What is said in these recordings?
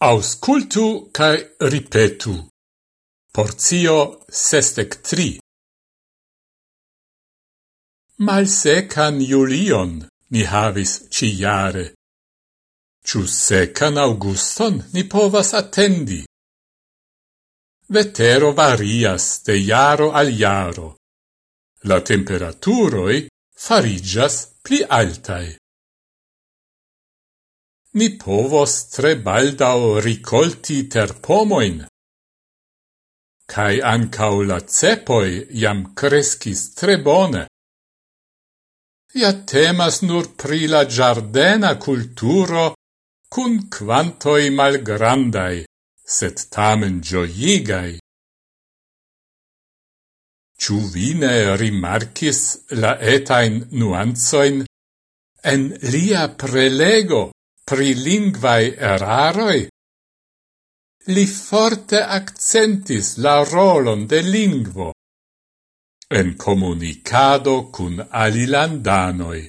Auscultu cae ripetu. Porzio sestec tri. Malsecan Julion ni havis ciare. Ciu secan Auguston ni povas attendi. Vetero varias de jaro al iaro. La temperaturoi farigias pli altae ni povos tre baldau ricolti terpomoin. Cai ancau la cepoi iam crescis tre bone. Ia temas nur pri la giardena culturo cun quantoi malgrandai, set tamen gioigai. Ciu vine rimarcis la etain nuanzoin en lia prelego? pri lingvai eraroi, li forte accentis la rolon de lingvo en comunicado cun alilandanoi.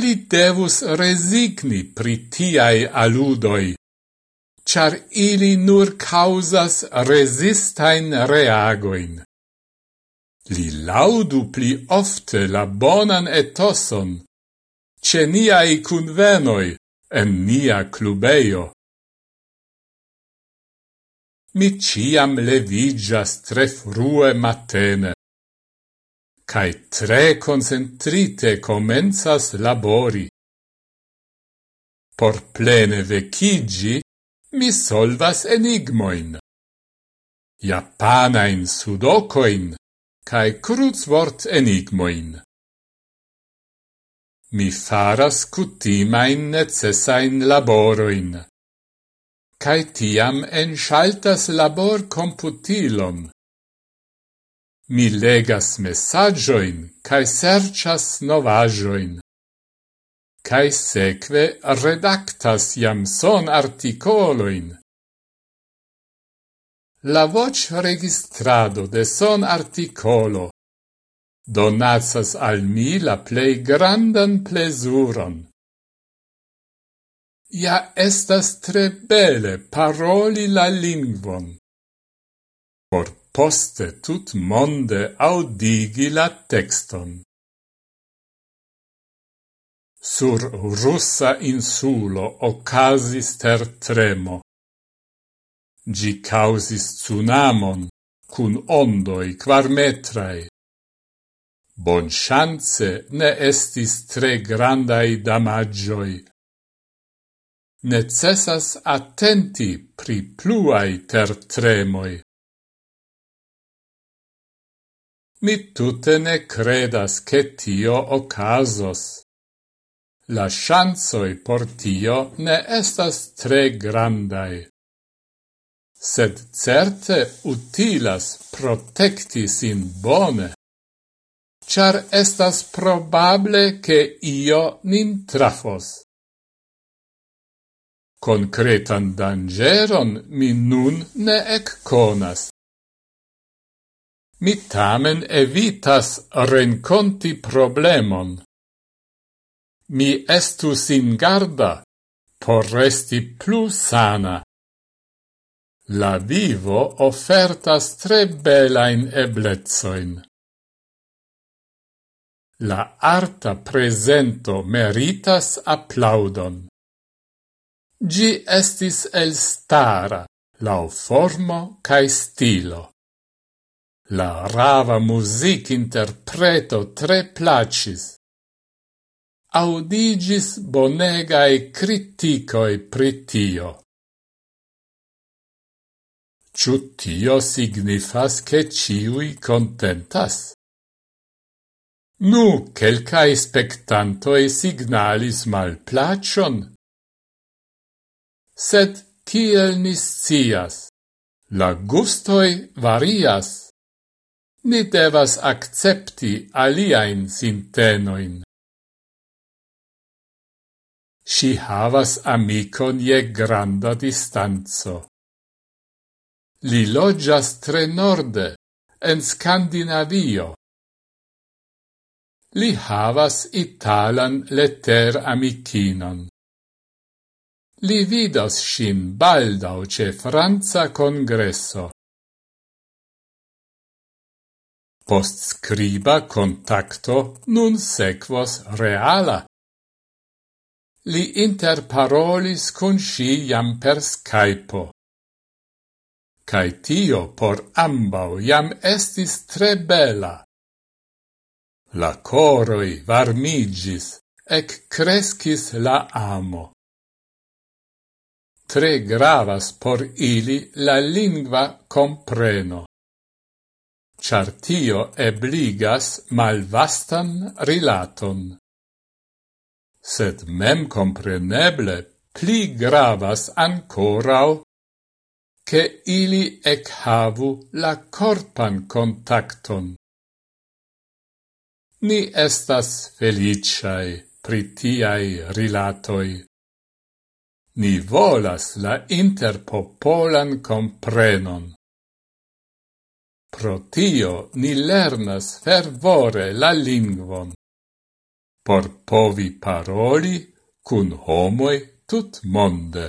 Li devus resigni pri tiai aludoi, char ili nur causas resistain reagoin. Li laudu pli ofte la bonan etoson, ce niai cunvenoi en nia clubeio. Mi ciam levigas tre frue matene, cae tre concentrite comenzas labori. Por plene vecigi, mi solvas enigmoin. Japanain sudocoin, cae cruzvort enigmoin mi faras cutimain necessain laboroin. Cai tiam enxaltas labor computilon. Mi legas messagioin, cae serchas novajoin. Cai seque redactas iam son articoloin. La voce registrado de son articolo donatsas al mi la plei grandan plesuron. Ja estas tre bele paroli la lingvon, por poste tut monde audigi la texton. Sur russa insulo ocasis tertremo. Gi causis tsunamon, cun ondoi quarmetrai, Bon chance ne estis tre grandai damagioi. Necessas attenti pri pluai tertremoi. Mi tutte ne credas che tio ocasos. La chansoi por tio ne estas tre grandai. Sed certe utilas protecti sin bone char estas probable che io nin trafos. Concretan dangeron mi nun ne ec conas. Mi tamen evitas renconti problemon. Mi estus in garda por resti plus sana. La vivo offertas tre belain eblezoin. La arta presento meritas applaudon. Gi estis elstara, lau formo cae stilo. La rava music interpreto tre placis. Audigis bonegae criticoi pritio. Ciutio signifas che ciui contentas? Nu, quelcae spectantoi signalis mal placion. Sed kiel ni scias, la gustoi varias. Ni devas accepti aliaen sintenoin. Si havas amicon je granda distanzo. Li loggias tre norde, en Scandinavio. Li havas italan letter amicinon. Li vidos shin baldau ce Franza congresso. Post scriba contacto nun sequos reala. Li interparolis con sci jam per Skype Cai tio por ambau jam estis tre bela. La coroi varmigis, ec crescis la amo. Tre gravas por ili la lingua compreno, char tio ebligas malvastan rilaton. Sed mem compreneble pli gravas ancorau che ili ec havu la corpan contacton. Ni estas feliciae pritiae rilatoi. Ni volas la interpopolan comprenon. Pro tio ni lernas fervore la lingvon, por povi paroli cun homoi tut monde.